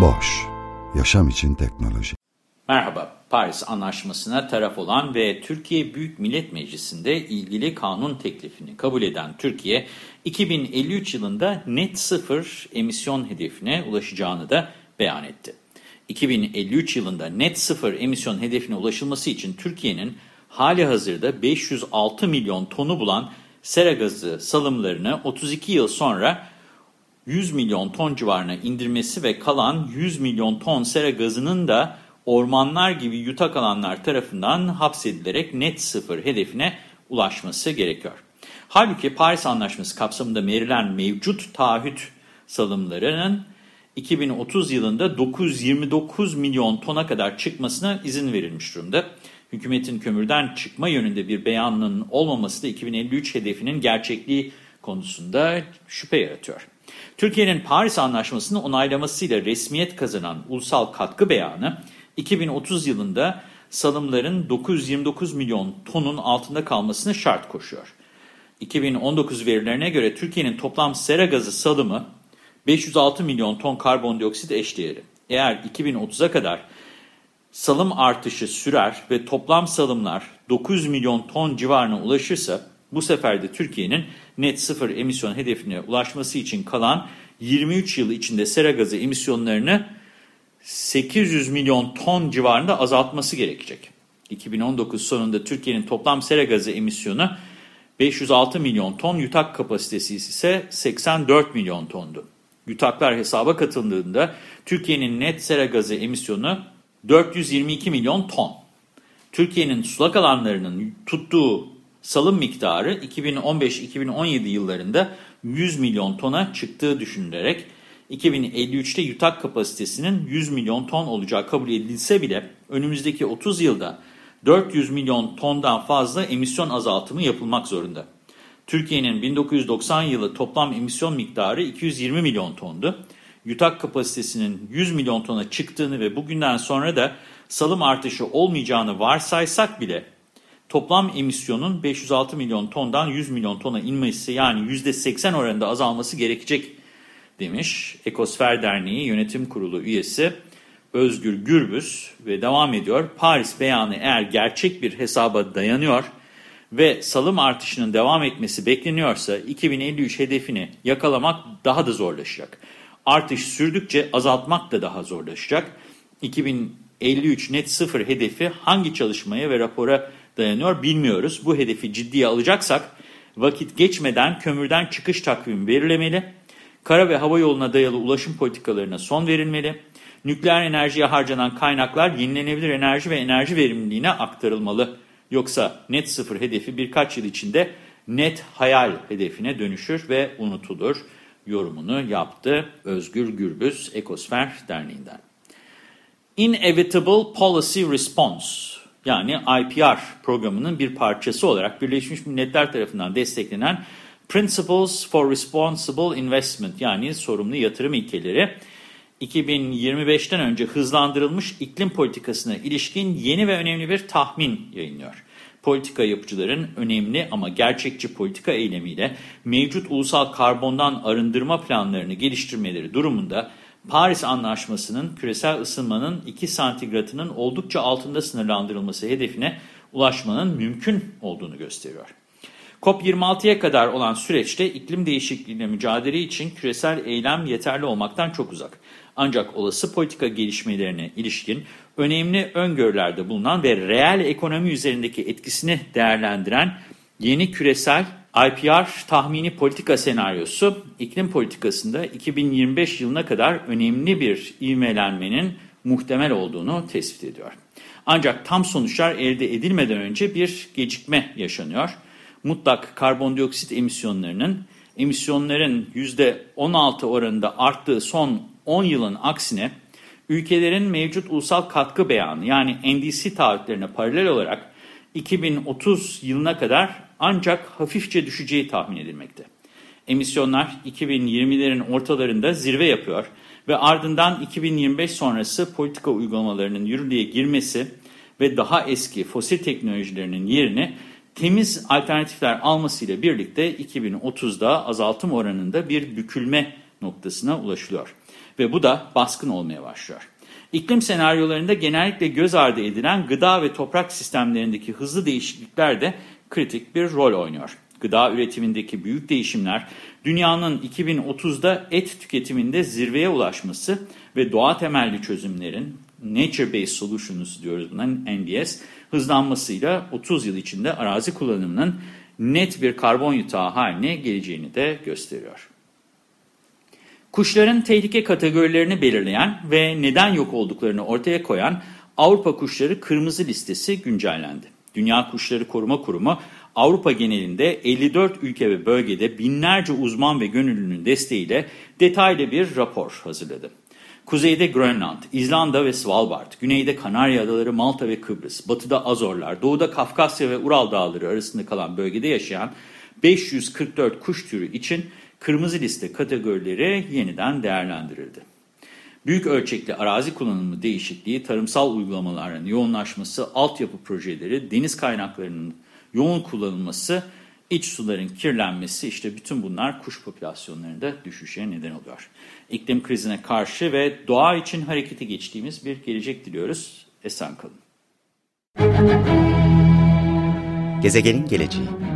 Boş, yaşam için teknoloji. Merhaba, Paris Anlaşması'na taraf olan ve Türkiye Büyük Millet Meclisi'nde ilgili kanun teklifini kabul eden Türkiye, 2053 yılında net sıfır emisyon hedefine ulaşacağını da beyan etti. 2053 yılında net sıfır emisyon hedefine ulaşılması için Türkiye'nin hali hazırda 506 milyon tonu bulan sera gazı salımlarını 32 yıl sonra 100 milyon ton civarına indirmesi ve kalan 100 milyon ton sera gazının da ormanlar gibi yutak alanlar tarafından hapsedilerek net sıfır hedefine ulaşması gerekiyor. Halbuki Paris Anlaşması kapsamında verilen mevcut taahhüt salımlarının 2030 yılında 929 milyon tona kadar çıkmasına izin verilmiş durumda. Hükümetin kömürden çıkma yönünde bir beyanının olmaması da 2053 hedefinin gerçekliği konusunda şüphe yaratıyor. Türkiye'nin Paris Anlaşması'nı onaylamasıyla resmiyet kazanan ulusal katkı beyanı 2030 yılında salımların 929 milyon tonun altında kalmasını şart koşuyor. 2019 verilerine göre Türkiye'nin toplam sera gazı salımı 506 milyon ton karbondioksit eşdeğeri. Eğer 2030'a kadar salım artışı sürer ve toplam salımlar 9 milyon ton civarına ulaşırsa bu sefer de Türkiye'nin net sıfır emisyon hedefine ulaşması için kalan 23 yıl içinde sera gazı emisyonlarını 800 milyon ton civarında azaltması gerekecek. 2019 sonunda Türkiye'nin toplam sera gazı emisyonu 506 milyon ton, yutak kapasitesi ise 84 milyon tondu. Yutaklar hesaba katıldığında Türkiye'nin net sera gazı emisyonu 422 milyon ton. Türkiye'nin sulak alanlarının tuttuğu salım miktarı 2015-2017 yıllarında 100 milyon tona çıktığı düşünülerek 2053'te yutak kapasitesinin 100 milyon ton olacağı kabul edilse bile önümüzdeki 30 yılda 400 milyon tondan fazla emisyon azaltımı yapılmak zorunda. Türkiye'nin 1990 yılı toplam emisyon miktarı 220 milyon tondu. Yutak kapasitesinin 100 milyon tona çıktığını ve bugünden sonra da salım artışı olmayacağını varsaysak bile toplam emisyonun 506 milyon tondan 100 milyon tona inmesi yani %80 oranında azalması gerekecek demiş Ekosfer Derneği Yönetim Kurulu üyesi Özgür Gürbüz ve devam ediyor. Paris beyanı eğer gerçek bir hesaba dayanıyor ve salım artışının devam etmesi bekleniyorsa 2053 hedefini yakalamak daha da zorlaşacak. Artış sürdükçe azaltmak da daha zorlaşacak. 2053 net sıfır hedefi hangi çalışmaya ve rapora dayanıyor bilmiyoruz. Bu hedefi ciddiye alacaksak vakit geçmeden kömürden çıkış takvimi verilemeli, kara ve hava yoluna dayalı ulaşım politikalarına son verilmeli, nükleer enerjiye harcanan kaynaklar yenilenebilir enerji ve enerji verimliliğine aktarılmalı. Yoksa net sıfır hedefi birkaç yıl içinde net hayal hedefine dönüşür ve unutulur yorumunu yaptı Özgür Gürbüz Ekosfer Derneği'nden. Inevitable Policy Response yani IPR programının bir parçası olarak Birleşmiş Milletler tarafından desteklenen Principles for Responsible Investment yani sorumlu yatırım ilkeleri 2025'ten önce hızlandırılmış iklim politikasına ilişkin yeni ve önemli bir tahmin yayınlıyor. Politika yapıcıların önemli ama gerçekçi politika eylemiyle mevcut ulusal karbondan arındırma planlarını geliştirmeleri durumunda Paris Anlaşması'nın küresel ısınmanın 2 santigratının oldukça altında sınırlandırılması hedefine ulaşmanın mümkün olduğunu gösteriyor. COP26'ya kadar olan süreçte iklim değişikliğine mücadele için küresel eylem yeterli olmaktan çok uzak. Ancak olası politika gelişmelerine ilişkin önemli öngörülerde bulunan ve reel ekonomi üzerindeki etkisini değerlendiren yeni küresel IPR tahmini politika senaryosu iklim politikasında 2025 yılına kadar önemli bir ivmelenmenin muhtemel olduğunu tespit ediyor. Ancak tam sonuçlar elde edilmeden önce bir gecikme yaşanıyor. Mutlak karbondioksit emisyonlarının emisyonların %16 oranında arttığı son 10 yılın aksine ülkelerin mevcut ulusal katkı beyanı yani NDC taahhütlerine paralel olarak 2030 yılına kadar ancak hafifçe düşeceği tahmin edilmekte. Emisyonlar 2020'lerin ortalarında zirve yapıyor ve ardından 2025 sonrası politika uygulamalarının yürürlüğe girmesi ve daha eski fosil teknolojilerinin yerini temiz alternatifler almasıyla birlikte 2030'da azaltım oranında bir bükülme noktasına ulaşılıyor. Ve bu da baskın olmaya başlıyor. İklim senaryolarında genellikle göz ardı edilen gıda ve toprak sistemlerindeki hızlı değişiklikler de kritik bir rol oynuyor. Gıda üretimindeki büyük değişimler, dünyanın 2030'da et tüketiminde zirveye ulaşması ve doğa temelli çözümlerin, Nature Based Solutions diyoruz buna NBS, hızlanmasıyla 30 yıl içinde arazi kullanımının net bir karbon yutağı haline geleceğini de gösteriyor. Kuşların tehlike kategorilerini belirleyen ve neden yok olduklarını ortaya koyan Avrupa Kuşları Kırmızı Listesi güncellendi. Dünya Kuşları Koruma Kurumu Avrupa genelinde 54 ülke ve bölgede binlerce uzman ve gönüllünün desteğiyle detaylı bir rapor hazırladı. Kuzeyde Grönland, İzlanda ve Svalbard, güneyde Kanarya Adaları, Malta ve Kıbrıs, batıda Azorlar, doğuda Kafkasya ve Ural Dağları arasında kalan bölgede yaşayan 544 kuş türü için kırmızı liste kategorileri yeniden değerlendirildi. Büyük ölçekli arazi kullanımı değişikliği, tarımsal uygulamaların yoğunlaşması, altyapı projeleri, deniz kaynaklarının yoğun kullanılması, iç suların kirlenmesi işte bütün bunlar kuş popülasyonlarında düşüşe neden oluyor. İklim krizine karşı ve doğa için harekete geçtiğimiz bir gelecek diliyoruz. Esen kalın. Gezegenin geleceği